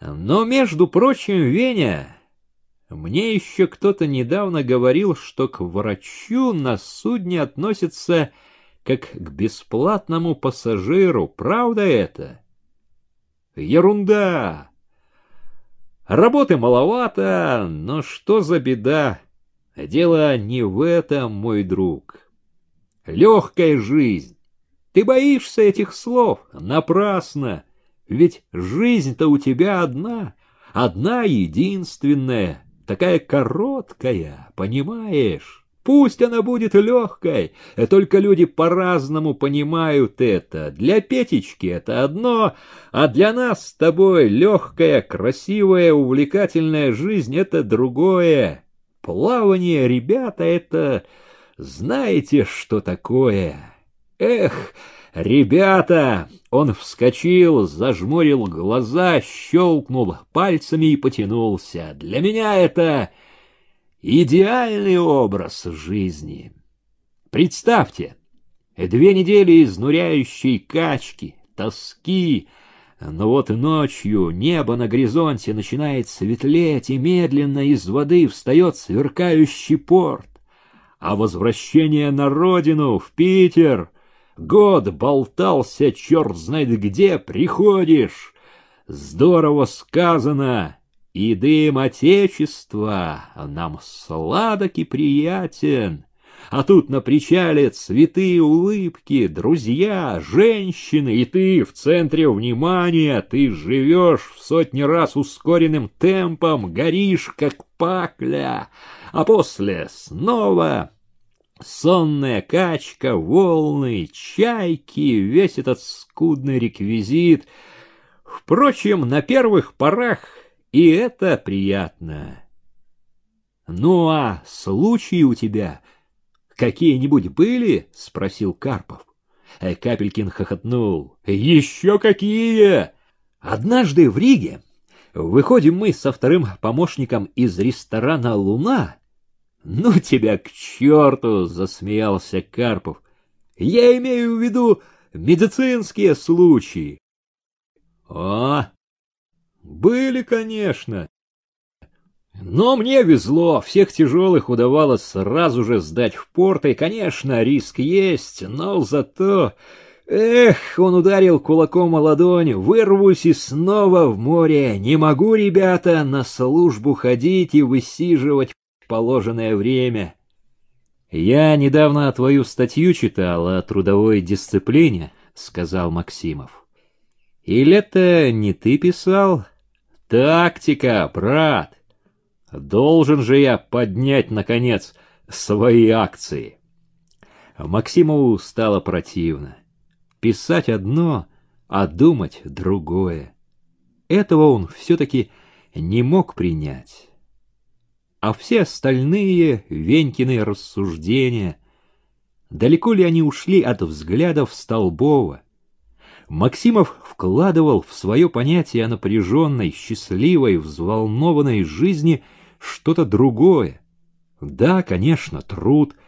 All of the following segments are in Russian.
Но, между прочим, Веня, мне еще кто-то недавно говорил, что к врачу на судне относятся как к бесплатному пассажиру. Правда это? Ерунда! Работы маловато, но что за беда? Дело не в этом, мой друг. Легкая жизнь. Ты боишься этих слов? Напрасно. Ведь жизнь-то у тебя одна, одна единственная такая короткая, понимаешь? Пусть она будет легкой, только люди по-разному понимают это. Для Петечки это одно, а для нас с тобой легкая, красивая, увлекательная жизнь — это другое. Плавание, ребята, это... Знаете, что такое? Эх, ребята! Он вскочил, зажмурил глаза, щелкнул пальцами и потянулся. Для меня это идеальный образ жизни. Представьте, две недели изнуряющей качки, тоски, но вот ночью небо на горизонте начинает светлеть, и медленно из воды встает сверкающий порт. А возвращение на родину, в Питер, Год болтался, черт знает где, приходишь. Здорово сказано. И дым Отечества нам сладок и приятен. А тут на причале цветы, улыбки, друзья, женщины, и ты в центре внимания, ты живешь в сотни раз ускоренным темпом, горишь, как пакля, а после снова Сонная качка, волны, чайки, весь этот скудный реквизит. Впрочем, на первых порах и это приятно. Ну а случаи у тебя какие-нибудь были? спросил Карпов. Э, Капелькин хохотнул. Еще какие? Однажды в Риге выходим мы со вторым помощником из ресторана Луна «Ну тебя к черту!» — засмеялся Карпов. «Я имею в виду медицинские случаи». «О, были, конечно. Но мне везло, всех тяжелых удавалось сразу же сдать в порт, и, конечно, риск есть, но зато... Эх, он ударил кулаком о ладонь, вырвусь и снова в море. Не могу, ребята, на службу ходить и высиживать положенное время. Я недавно твою статью читал о трудовой дисциплине, сказал Максимов. Или это не ты писал? Тактика, брат. Должен же я поднять, наконец, свои акции. Максимову стало противно. Писать одно, а думать другое. Этого он все-таки не мог принять а все остальные Венькины рассуждения, далеко ли они ушли от взглядов Столбова? Максимов вкладывал в свое понятие о напряженной, счастливой, взволнованной жизни что-то другое. Да, конечно, труд —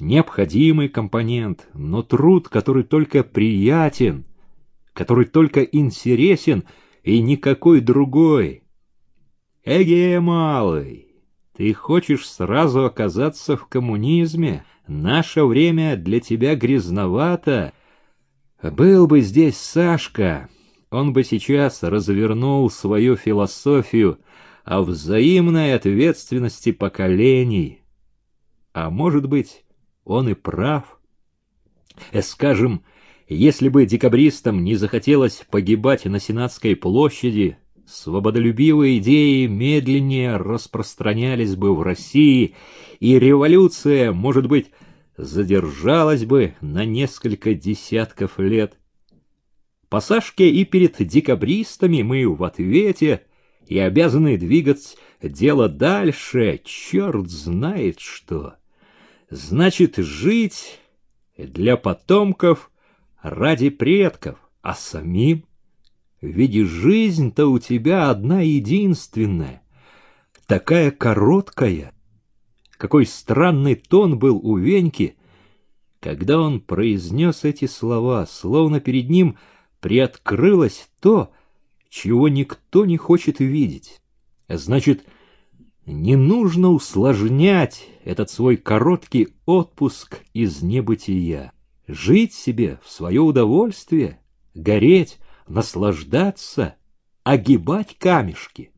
необходимый компонент, но труд, который только приятен, который только интересен и никакой другой. Эге, малый, ты хочешь сразу оказаться в коммунизме? Наше время для тебя грязновато. Был бы здесь Сашка, он бы сейчас развернул свою философию о взаимной ответственности поколений. А может быть, он и прав. Э, скажем, если бы декабристам не захотелось погибать на Сенатской площади, свободолюбивые идеи медленнее распространялись бы в России, и революция, может быть, задержалась бы на несколько десятков лет. По и перед декабристами мы в ответе и обязаны двигать дело дальше, черт знает что. Значит, жить для потомков ради предков, а самим ведь жизнь-то у тебя одна единственная, такая короткая. Какой странный тон был у Веньки, когда он произнес эти слова, словно перед ним приоткрылось то, чего никто не хочет видеть. Значит, не нужно усложнять этот свой короткий отпуск из небытия. Жить себе в свое удовольствие, гореть, наслаждаться, огибать камешки.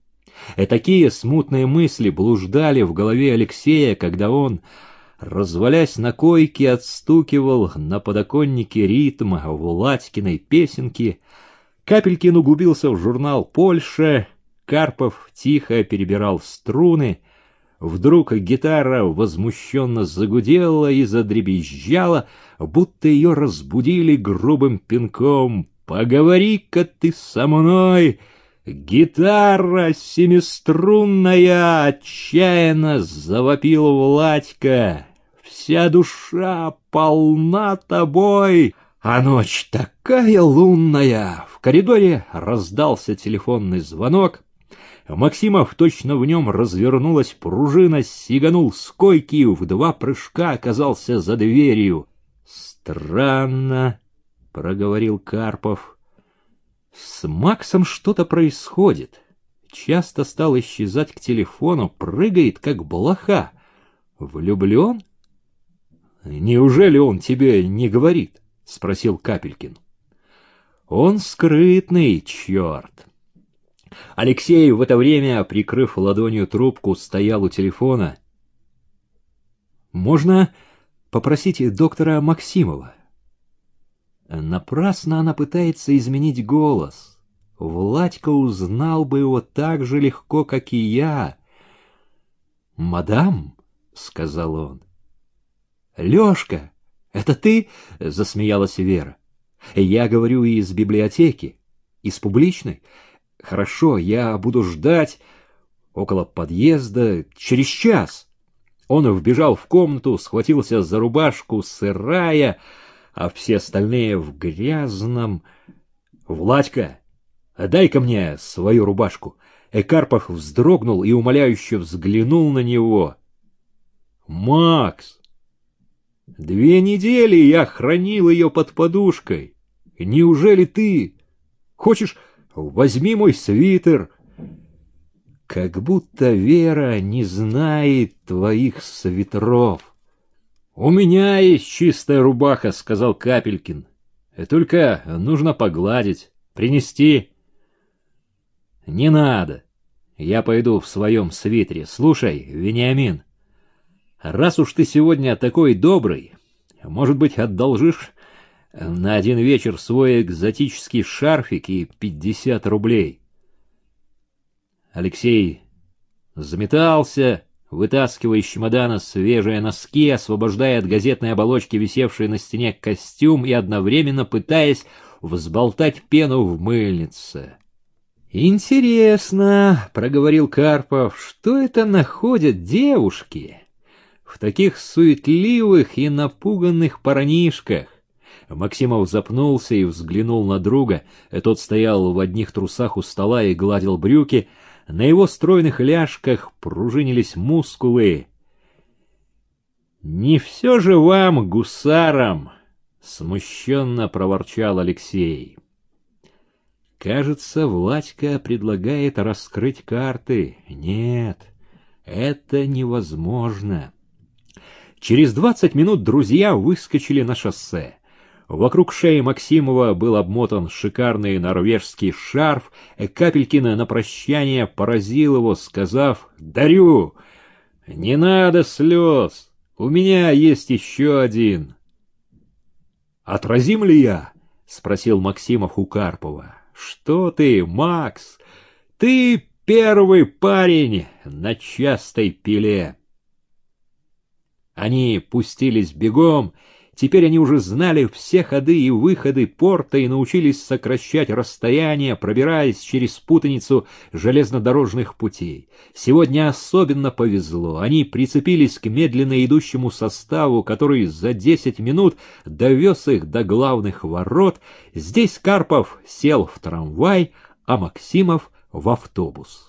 И такие смутные мысли блуждали в голове Алексея, когда он, развалясь на койке, отстукивал на подоконнике ритм Владькиной песенки. Капелькин углубился в журнал «Польша», Карпов тихо перебирал струны. Вдруг гитара возмущенно загудела и задребезжала, будто ее разбудили грубым пинком. «Поговори-ка ты со мной!» «Гитара семиструнная!» — отчаянно завопил Владька. «Вся душа полна тобой!» А ночь такая лунная! В коридоре раздался телефонный звонок. Максимов точно в нем развернулась пружина, сиганул с койки и в два прыжка оказался за дверью. «Странно», — проговорил Карпов. «С Максом что-то происходит. Часто стал исчезать к телефону, прыгает, как блоха. Влюблен? Неужели он тебе не говорит?» — спросил Капелькин. «Он скрытный, черт!» Алексей в это время, прикрыв ладонью трубку, стоял у телефона. «Можно попросить доктора Максимова?» Напрасно она пытается изменить голос. Владька узнал бы его так же легко, как и я. «Мадам», — сказал он. «Лёшка, это ты?» — засмеялась Вера. «Я говорю из библиотеки, из публичной. Хорошо, я буду ждать около подъезда через час. Он вбежал в комнату, схватился за рубашку, сырая, а все остальные в грязном. «Владька, дай-ка мне свою рубашку!» Экарпов вздрогнул и умоляюще взглянул на него. «Макс, две недели я хранил ее под подушкой. Неужели ты хочешь возьми мой свитер. Как будто Вера не знает твоих свитеров. У меня есть чистая рубаха, сказал Капелькин. Только нужно погладить, принести. Не надо. Я пойду в своем свитере. Слушай, Вениамин, раз уж ты сегодня такой добрый, может быть, одолжишь на один вечер свой экзотический шарфик и пятьдесят рублей. Алексей заметался, вытаскивая из чемодана свежие носки, освобождая от газетной оболочки висевший на стене костюм и одновременно пытаясь взболтать пену в мыльнице. «Интересно», — проговорил Карпов, — «что это находят девушки в таких суетливых и напуганных парнишках? Максимов запнулся и взглянул на друга. Тот стоял в одних трусах у стола и гладил брюки. На его стройных ляжках пружинились мускулы. «Не все же вам, гусарам!» — смущенно проворчал Алексей. «Кажется, Владька предлагает раскрыть карты. Нет, это невозможно». Через двадцать минут друзья выскочили на шоссе. Вокруг шеи Максимова был обмотан шикарный норвежский шарф, и Капелькина на прощание поразил его, сказав «Дарю! Не надо слез! У меня есть еще один!» «Отразим ли я?» — спросил Максимов у Карпова. «Что ты, Макс? Ты первый парень на частой пиле!» Они пустились бегом, Теперь они уже знали все ходы и выходы порта и научились сокращать расстояние, пробираясь через путаницу железнодорожных путей. Сегодня особенно повезло. Они прицепились к медленно идущему составу, который за десять минут довез их до главных ворот. Здесь Карпов сел в трамвай, а Максимов — в автобус.